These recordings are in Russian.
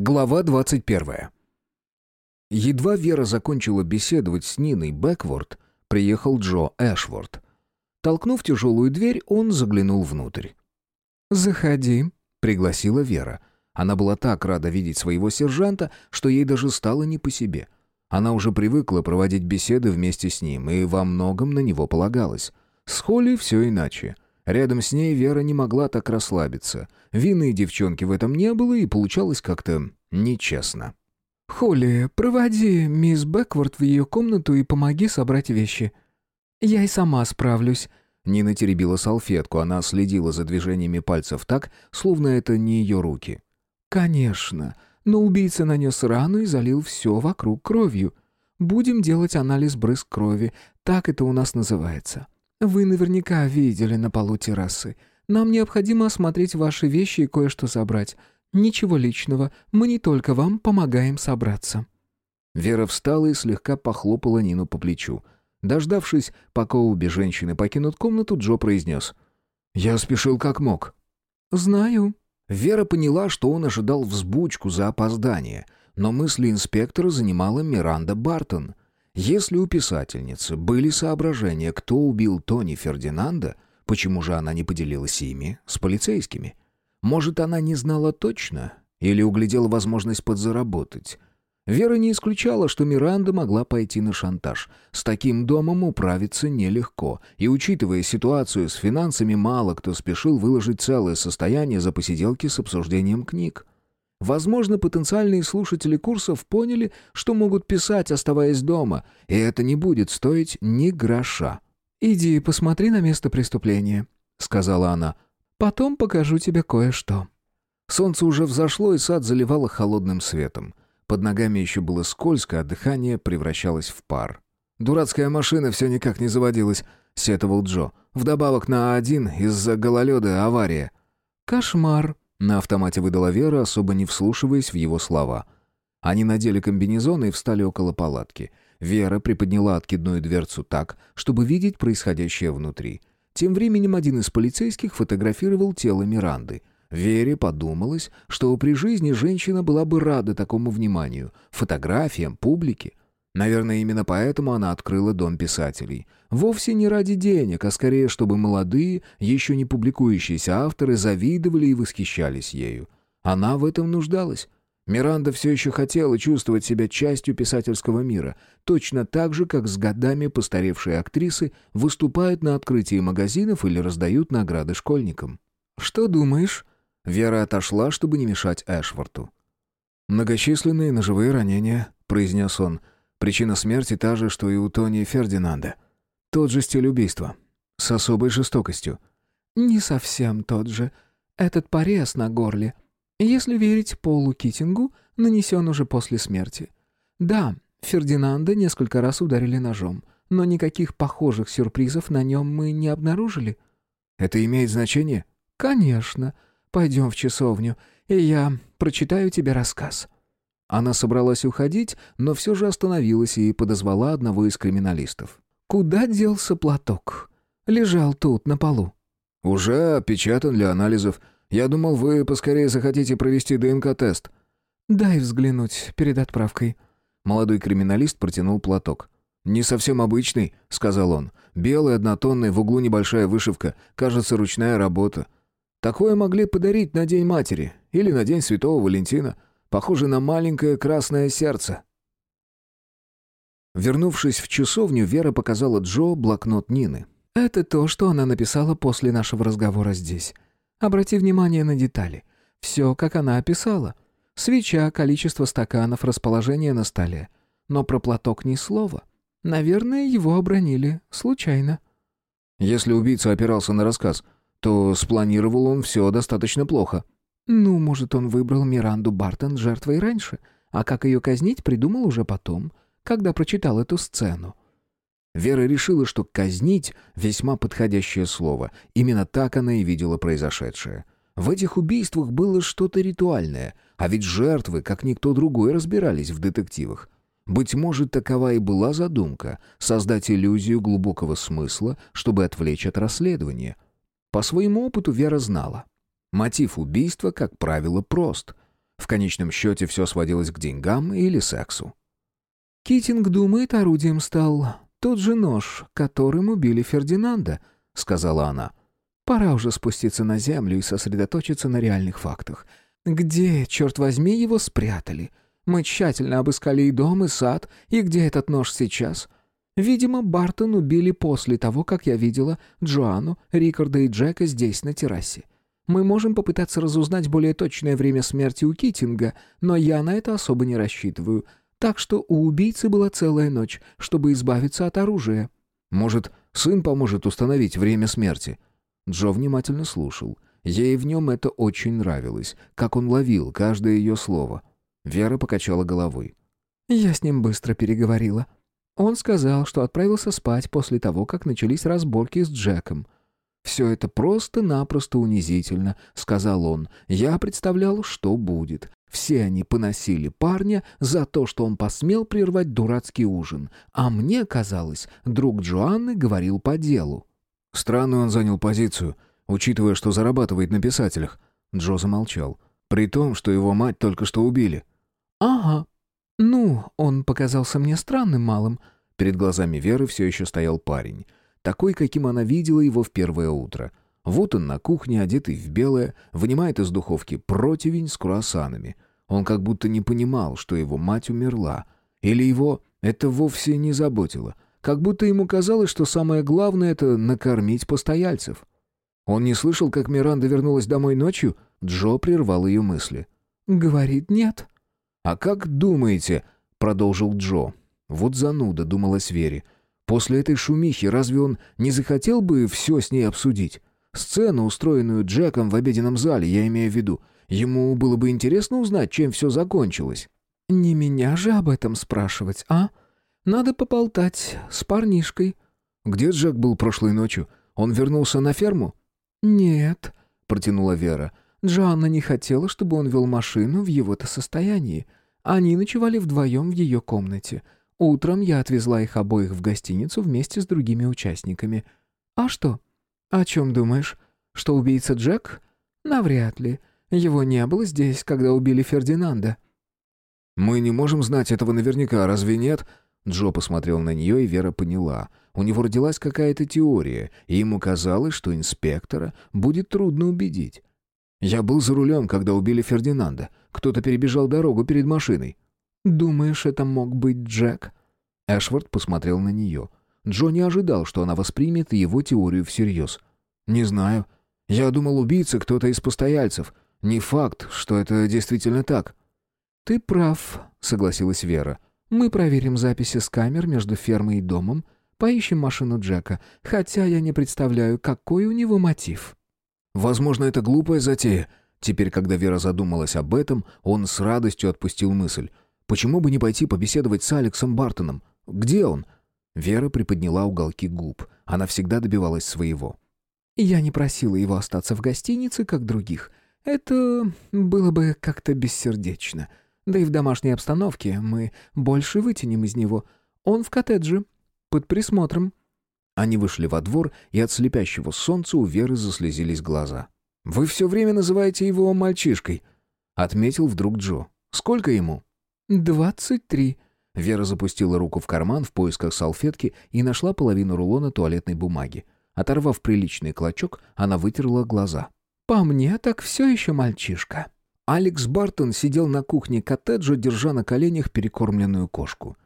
Глава 21. Едва Вера закончила беседовать с Ниной Бэкворд, приехал Джо Эшворд. Толкнув тяжелую дверь, он заглянул внутрь. «Заходи», — пригласила Вера. Она была так рада видеть своего сержанта, что ей даже стало не по себе. Она уже привыкла проводить беседы вместе с ним и во многом на него полагалась. С Холли все иначе — Рядом с ней Вера не могла так расслабиться. Вины девчонки в этом не было, и получалось как-то нечестно. «Холли, проводи мисс Бэкворд в ее комнату и помоги собрать вещи. Я и сама справлюсь». Нина теребила салфетку, она следила за движениями пальцев так, словно это не ее руки. «Конечно, но убийца нанес рану и залил все вокруг кровью. Будем делать анализ брызг крови, так это у нас называется. «Вы наверняка видели на полу террасы. Нам необходимо осмотреть ваши вещи и кое-что забрать. Ничего личного, мы не только вам помогаем собраться». Вера встала и слегка похлопала Нину по плечу. Дождавшись, пока обе женщины покинут комнату, Джо произнес. «Я спешил как мог». «Знаю». Вера поняла, что он ожидал взбучку за опоздание, но мысли инспектора занимала Миранда Бартон. Если у писательницы были соображения, кто убил Тони Фердинанда, почему же она не поделилась ими с полицейскими? Может, она не знала точно или углядела возможность подзаработать? Вера не исключала, что Миранда могла пойти на шантаж. С таким домом управиться нелегко, и, учитывая ситуацию с финансами, мало кто спешил выложить целое состояние за посиделки с обсуждением книг. Возможно, потенциальные слушатели курсов поняли, что могут писать, оставаясь дома, и это не будет стоить ни гроша. «Иди посмотри на место преступления», — сказала она. «Потом покажу тебе кое-что». Солнце уже взошло, и сад заливало холодным светом. Под ногами еще было скользко, а дыхание превращалось в пар. «Дурацкая машина все никак не заводилась», — сетовал Джо. «Вдобавок на А1 из-за гололеда авария». «Кошмар», на автомате выдала Вера, особо не вслушиваясь в его слова. Они надели комбинезоны и встали около палатки. Вера приподняла откидную дверцу так, чтобы видеть происходящее внутри. Тем временем один из полицейских фотографировал тело Миранды. Вере подумалось, что при жизни женщина была бы рада такому вниманию, фотографиям, публике. Наверное, именно поэтому она открыла Дом писателей. Вовсе не ради денег, а скорее, чтобы молодые, еще не публикующиеся авторы завидовали и восхищались ею. Она в этом нуждалась. Миранда все еще хотела чувствовать себя частью писательского мира, точно так же, как с годами постаревшие актрисы выступают на открытии магазинов или раздают награды школьникам. «Что думаешь?» Вера отошла, чтобы не мешать Эшворту. «Многочисленные ножевые ранения», — произнес он, — Причина смерти та же, что и у Тони Фердинанда. Тот же стиль убийства. С особой жестокостью. «Не совсем тот же. Этот порез на горле, если верить Полу Китингу, нанесен уже после смерти. Да, Фердинанда несколько раз ударили ножом, но никаких похожих сюрпризов на нем мы не обнаружили». «Это имеет значение?» «Конечно. Пойдем в часовню, и я прочитаю тебе рассказ». Она собралась уходить, но все же остановилась и подозвала одного из криминалистов. «Куда делся платок? Лежал тут, на полу». «Уже опечатан для анализов. Я думал, вы поскорее захотите провести ДНК-тест». «Дай взглянуть перед отправкой». Молодой криминалист протянул платок. «Не совсем обычный», — сказал он. «Белый, однотонный, в углу небольшая вышивка. Кажется, ручная работа. Такое могли подарить на День матери или на День Святого Валентина. Похоже на маленькое красное сердце. Вернувшись в часовню, Вера показала Джо блокнот Нины. «Это то, что она написала после нашего разговора здесь. Обрати внимание на детали. Все, как она описала. Свеча, количество стаканов, расположение на столе. Но про платок ни слова. Наверное, его обронили. Случайно». «Если убийца опирался на рассказ, то спланировал он все достаточно плохо», ну, может, он выбрал Миранду Бартон жертвой раньше, а как ее казнить, придумал уже потом, когда прочитал эту сцену. Вера решила, что «казнить» — весьма подходящее слово. Именно так она и видела произошедшее. В этих убийствах было что-то ритуальное, а ведь жертвы, как никто другой, разбирались в детективах. Быть может, такова и была задумка — создать иллюзию глубокого смысла, чтобы отвлечь от расследования. По своему опыту Вера знала — Мотив убийства, как правило, прост. В конечном счете все сводилось к деньгам или сексу. «Китинг думает, орудием стал тот же нож, которым убили Фердинанда», — сказала она. «Пора уже спуститься на землю и сосредоточиться на реальных фактах. Где, черт возьми, его спрятали? Мы тщательно обыскали и дом, и сад, и где этот нож сейчас?» Видимо, Бартон убили после того, как я видела Джоанну, Рикарда и Джека здесь, на террасе. Мы можем попытаться разузнать более точное время смерти у Китинга, но я на это особо не рассчитываю. Так что у убийцы была целая ночь, чтобы избавиться от оружия». «Может, сын поможет установить время смерти?» Джо внимательно слушал. Ей в нем это очень нравилось, как он ловил каждое ее слово. Вера покачала головой. «Я с ним быстро переговорила. Он сказал, что отправился спать после того, как начались разборки с Джеком. «Все это просто-напросто унизительно», — сказал он. «Я представлял, что будет. Все они поносили парня за то, что он посмел прервать дурацкий ужин. А мне казалось, друг Джоанны говорил по делу». Странно он занял позицию, учитывая, что зарабатывает на писателях. Джо замолчал. При том, что его мать только что убили. «Ага. Ну, он показался мне странным малым». Перед глазами Веры все еще стоял парень. Такой, каким она видела его в первое утро. Вот он на кухне, одетый в белое, вынимает из духовки противень с круассанами. Он как будто не понимал, что его мать умерла. Или его это вовсе не заботило. Как будто ему казалось, что самое главное — это накормить постояльцев. Он не слышал, как Миранда вернулась домой ночью? Джо прервал ее мысли. «Говорит, нет». «А как думаете?» — продолжил Джо. «Вот зануда», — думалась Вере. «После этой шумихи разве он не захотел бы все с ней обсудить? Сцену, устроенную Джеком в обеденном зале, я имею в виду. Ему было бы интересно узнать, чем все закончилось». «Не меня же об этом спрашивать, а? Надо поболтать с парнишкой». «Где Джек был прошлой ночью? Он вернулся на ферму?» «Нет», — протянула Вера. «Джоанна не хотела, чтобы он вел машину в его-то состоянии. Они ночевали вдвоем в ее комнате. Утром я отвезла их обоих в гостиницу вместе с другими участниками. А что?» «О чем думаешь? Что убийца Джек? Навряд ли. Его не было здесь, когда убили Фердинанда». «Мы не можем знать этого наверняка, разве нет?» Джо посмотрел на нее, и Вера поняла. У него родилась какая-то теория, и ему казалось, что инспектора будет трудно убедить. «Я был за рулем, когда убили Фердинанда. Кто-то перебежал дорогу перед машиной». «Думаешь, это мог быть Джек?» Эшвард посмотрел на нее. Джо не ожидал, что она воспримет его теорию всерьез. «Не знаю. Я думал, убийца кто-то из постояльцев. Не факт, что это действительно так». «Ты прав», — согласилась Вера. «Мы проверим записи с камер между фермой и домом, поищем машину Джека, хотя я не представляю, какой у него мотив». «Возможно, это глупая затея». Теперь, когда Вера задумалась об этом, он с радостью отпустил мысль. «Почему бы не пойти побеседовать с Алексом Бартоном? Где он?» Вера приподняла уголки губ. Она всегда добивалась своего. «Я не просила его остаться в гостинице, как других. Это было бы как-то бессердечно. Да и в домашней обстановке мы больше вытянем из него. Он в коттедже, под присмотром». Они вышли во двор, и от слепящего солнца у Веры заслезились глаза. «Вы все время называете его мальчишкой», — отметил вдруг Джо. «Сколько ему?» «Двадцать три», Вера запустила руку в карман в поисках салфетки и нашла половину рулона туалетной бумаги. Оторвав приличный клочок, она вытерла глаза. «По мне так все еще мальчишка». Алекс Бартон сидел на кухне коттеджа, держа на коленях перекормленную кошку.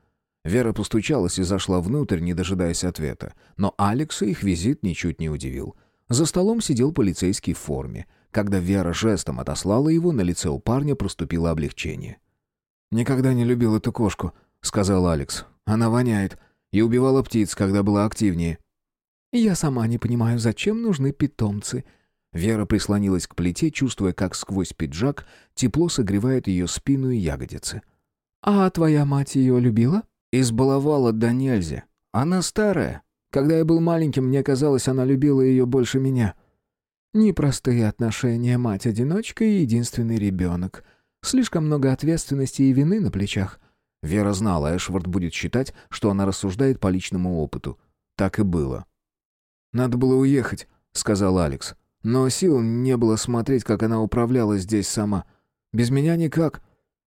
Вера постучалась и зашла внутрь, не дожидаясь ответа. Но Алекса их визит ничуть не удивил. За столом сидел полицейский в форме. Когда Вера жестом отослала его, на лице у парня проступило облегчение. «Никогда не любил эту кошку», — сказал Алекс. «Она воняет. И убивала птиц, когда была активнее». «Я сама не понимаю, зачем нужны питомцы». Вера прислонилась к плите, чувствуя, как сквозь пиджак тепло согревает ее спину и ягодицы. «А твоя мать ее любила?» «Избаловала до нельзя. Она старая. Когда я был маленьким, мне казалось, она любила ее больше меня». «Непростые отношения мать-одиночка и единственный ребенок. Слишком много ответственности и вины на плечах. Вера знала, Эшвард будет считать, что она рассуждает по личному опыту. Так и было. «Надо было уехать», — сказал Алекс. «Но сил не было смотреть, как она управляла здесь сама. Без меня никак».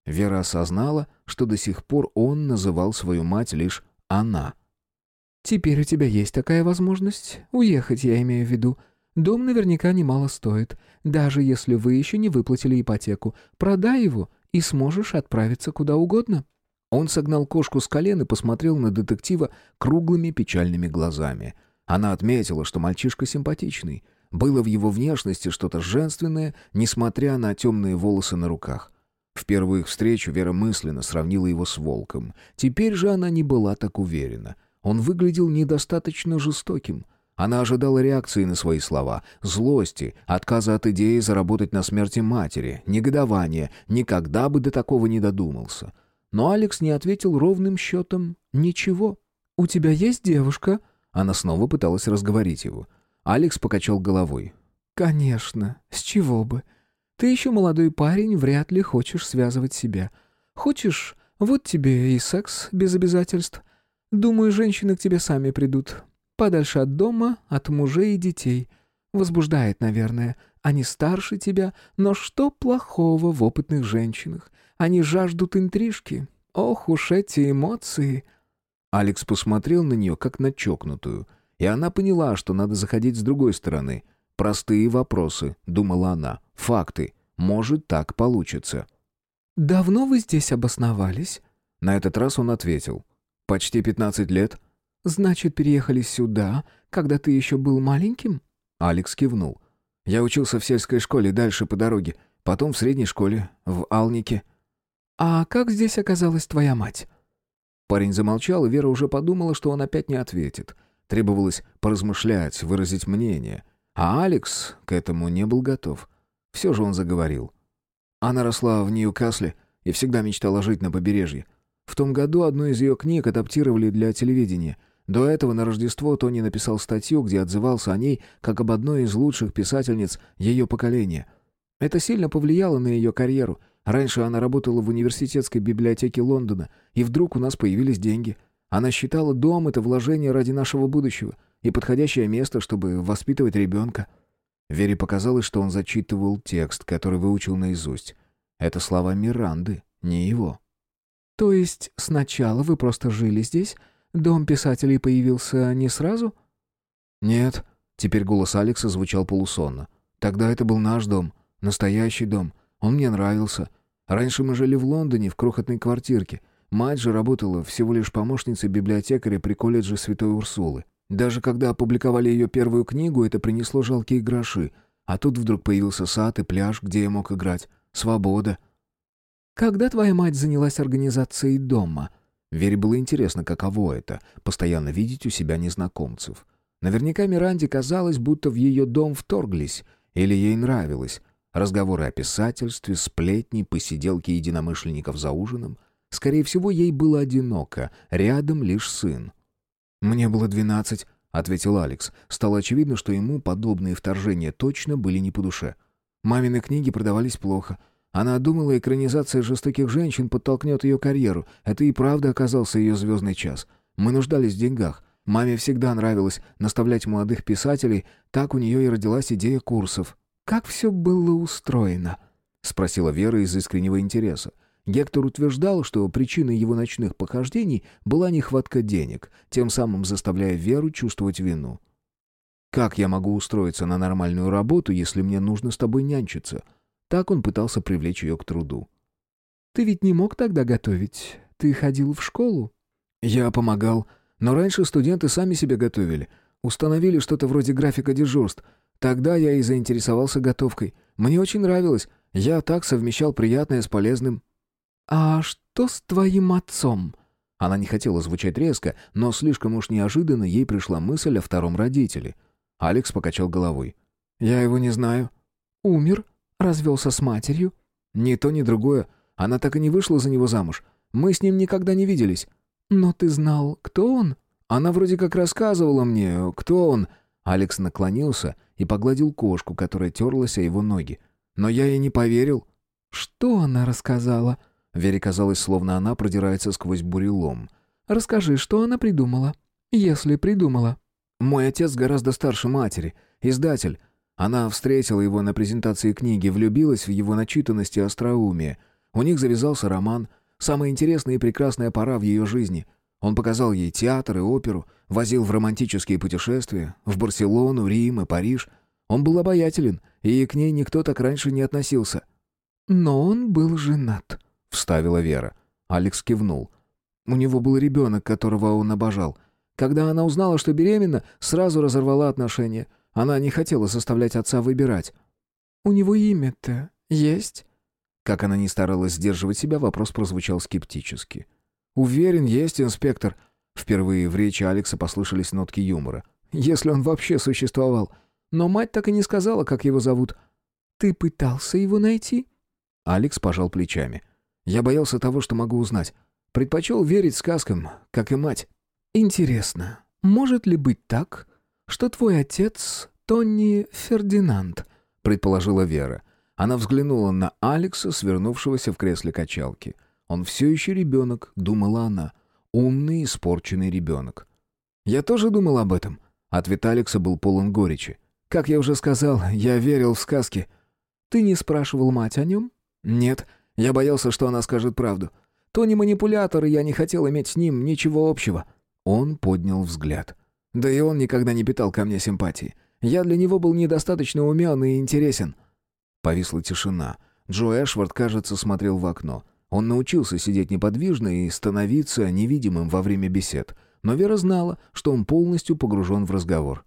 Вера осознала, что до сих пор он называл свою мать лишь «она». «Теперь у тебя есть такая возможность. Уехать, я имею в виду. Дом наверняка немало стоит. Даже если вы еще не выплатили ипотеку. Продай его, и сможешь отправиться куда угодно». Он согнал кошку с колен и посмотрел на детектива круглыми печальными глазами. Она отметила, что мальчишка симпатичный. Было в его внешности что-то женственное, несмотря на темные волосы на руках. В первую их встречу Вера мысленно сравнила его с волком. Теперь же она не была так уверена. Он выглядел недостаточно жестоким. Она ожидала реакции на свои слова, злости, отказа от идеи заработать на смерти матери, негодования, никогда бы до такого не додумался. Но Алекс не ответил ровным счетом ничего. «У тебя есть девушка?» Она снова пыталась разговорить его. Алекс покачал головой. «Конечно, с чего бы? Ты еще молодой парень, вряд ли хочешь связывать себя. Хочешь, вот тебе и секс без обязательств. Думаю, женщины к тебе сами придут. Подальше от дома, от мужей и детей. Возбуждает, наверное. Они старше тебя, но что плохого в опытных женщинах? Они жаждут интрижки. Ох уж эти эмоции!» Алекс посмотрел на нее, как на чокнутую, и она поняла, что надо заходить с другой стороны. «Простые вопросы», — думала она, — «факты. Может, так получится». «Давно вы здесь обосновались?» На этот раз он ответил. «Почти пятнадцать лет». «Значит, переехали сюда, когда ты еще был маленьким?» Алекс кивнул. «Я учился в сельской школе дальше по дороге, потом в средней школе, в Алнике». «А как здесь оказалась твоя мать?» Парень замолчал, и Вера уже подумала, что он опять не ответит. Требовалось поразмышлять, выразить мнение. А Алекс к этому не был готов. Все же он заговорил. Она росла в Ньюкасле и всегда мечтала жить на побережье. В том году одну из ее книг адаптировали для телевидения. До этого на Рождество Тони написал статью, где отзывался о ней как об одной из лучших писательниц ее поколения. Это сильно повлияло на ее карьеру. Раньше она работала в университетской библиотеке Лондона, и вдруг у нас появились деньги. Она считала дом — это вложение ради нашего будущего и подходящее место, чтобы воспитывать ребенка. Вере показалось, что он зачитывал текст, который выучил наизусть. Это слова Миранды, не его. «То есть сначала вы просто жили здесь? Дом писателей появился не сразу?» «Нет». Теперь голос Алекса звучал полусонно. «Тогда это был наш дом, настоящий дом. Он мне нравился. Раньше мы жили в Лондоне, в крохотной квартирке. Мать же работала всего лишь помощницей библиотекаря при колледже Святой Урсулы. Даже когда опубликовали ее первую книгу, это принесло жалкие гроши. А тут вдруг появился сад и пляж, где я мог играть. Свобода. «Когда твоя мать занялась организацией дома?» Вере было интересно, каково это — постоянно видеть у себя незнакомцев. Наверняка Миранде казалось, будто в ее дом вторглись, или ей нравилось. Разговоры о писательстве, сплетни, посиделки единомышленников за ужином. Скорее всего, ей было одиноко, рядом лишь сын. «Мне было двенадцать», — ответил Алекс. Стало очевидно, что ему подобные вторжения точно были не по душе. Мамины книги продавались плохо — она думала, экранизация жестоких женщин подтолкнет ее карьеру. Это и правда оказался ее звездный час. Мы нуждались в деньгах. Маме всегда нравилось наставлять молодых писателей, так у нее и родилась идея курсов. «Как все было устроено?» — спросила Вера из искреннего интереса. Гектор утверждал, что причиной его ночных похождений была нехватка денег, тем самым заставляя Веру чувствовать вину. «Как я могу устроиться на нормальную работу, если мне нужно с тобой нянчиться?» Так он пытался привлечь ее к труду. «Ты ведь не мог тогда готовить? Ты ходил в школу?» «Я помогал. Но раньше студенты сами себе готовили. Установили что-то вроде графика дежурств. Тогда я и заинтересовался готовкой. Мне очень нравилось. Я так совмещал приятное с полезным». «А что с твоим отцом?» Она не хотела звучать резко, но слишком уж неожиданно ей пришла мысль о втором родителе. Алекс покачал головой. «Я его не знаю». «Умер?» Развелся с матерью?» «Ни то, ни другое. Она так и не вышла за него замуж. Мы с ним никогда не виделись». «Но ты знал, кто он?» «Она вроде как рассказывала мне, кто он». Алекс наклонился и погладил кошку, которая терлась о его ноги. Но я ей не поверил. «Что она рассказала?» Вере казалось, словно она продирается сквозь бурелом. «Расскажи, что она придумала, если придумала». «Мой отец гораздо старше матери, издатель. Она встретила его на презентации книги, влюбилась в его начитанность и остроумие. У них завязался роман, самая интересная и прекрасная пора в ее жизни. Он показал ей театр и оперу, возил в романтические путешествия, в Барселону, Рим и Париж. Он был обаятелен, и к ней никто так раньше не относился. «Но он был женат», — вставила Вера. Алекс кивнул. У него был ребенок, которого он обожал. Когда она узнала, что беременна, сразу разорвала отношения. Она не хотела заставлять отца выбирать. «У него имя-то есть?» Как она не старалась сдерживать себя, вопрос прозвучал скептически. «Уверен, есть, инспектор». Впервые в речи Алекса послышались нотки юмора. «Если он вообще существовал. Но мать так и не сказала, как его зовут». «Ты пытался его найти?» Алекс пожал плечами. «Я боялся того, что могу узнать. Предпочел верить сказкам, как и мать». «Интересно, может ли быть так, что твой отец Тони Фердинанд?» предположила Вера. Она взглянула на Алекса, свернувшегося в кресле качалки. «Он все еще ребенок», — думала она. «Умный, испорченный ребенок». «Я тоже думал об этом». Ответ Алекса был полон горечи. «Как я уже сказал, я верил в сказки». «Ты не спрашивал мать о нем?» «Нет, я боялся, что она скажет правду. Тони манипулятор, и я не хотел иметь с ним ничего общего». Он поднял взгляд. Да и он никогда не питал ко мне симпатии. Я для него был недостаточно умен и интересен. Повисла тишина. Джо Эшвард, кажется, смотрел в окно. Он научился сидеть неподвижно и становиться невидимым во время бесед. Но Вера знала, что он полностью погружен в разговор.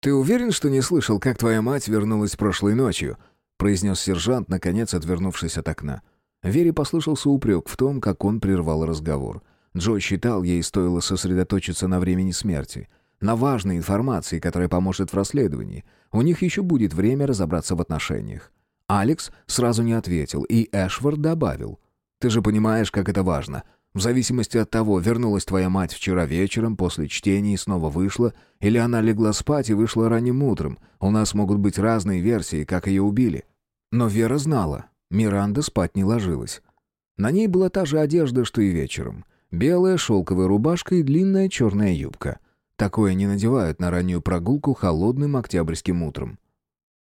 «Ты уверен, что не слышал, как твоя мать вернулась прошлой ночью?» произнес сержант, наконец отвернувшись от окна. Вере послышался упрек в том, как он прервал разговор. Джо считал, ей стоило сосредоточиться на времени смерти, на важной информации, которая поможет в расследовании. У них еще будет время разобраться в отношениях. Алекс сразу не ответил, и Эшвард добавил. «Ты же понимаешь, как это важно. В зависимости от того, вернулась твоя мать вчера вечером после чтения и снова вышла, или она легла спать и вышла ранним утром, у нас могут быть разные версии, как ее убили». Но Вера знала, Миранда спать не ложилась. На ней была та же одежда, что и вечером — Белая шелковая рубашка и длинная черная юбка. Такое не надевают на раннюю прогулку холодным октябрьским утром.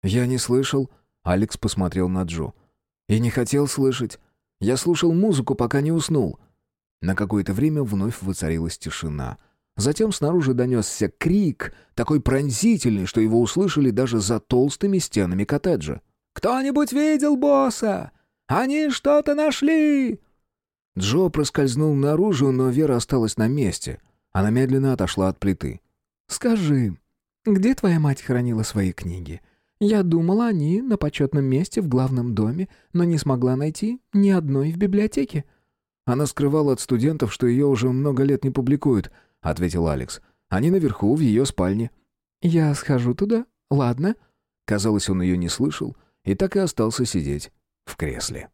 «Я не слышал», — Алекс посмотрел на Джо. «И не хотел слышать. Я слушал музыку, пока не уснул». На какое-то время вновь воцарилась тишина. Затем снаружи донесся крик, такой пронзительный, что его услышали даже за толстыми стенами коттеджа. «Кто-нибудь видел босса? Они что-то нашли!» Джо проскользнул наружу, но Вера осталась на месте. Она медленно отошла от плиты. «Скажи, где твоя мать хранила свои книги? Я думала, они на почетном месте в главном доме, но не смогла найти ни одной в библиотеке». «Она скрывала от студентов, что ее уже много лет не публикуют», — ответил Алекс. «Они наверху, в ее спальне». «Я схожу туда, ладно?» Казалось, он ее не слышал и так и остался сидеть в кресле.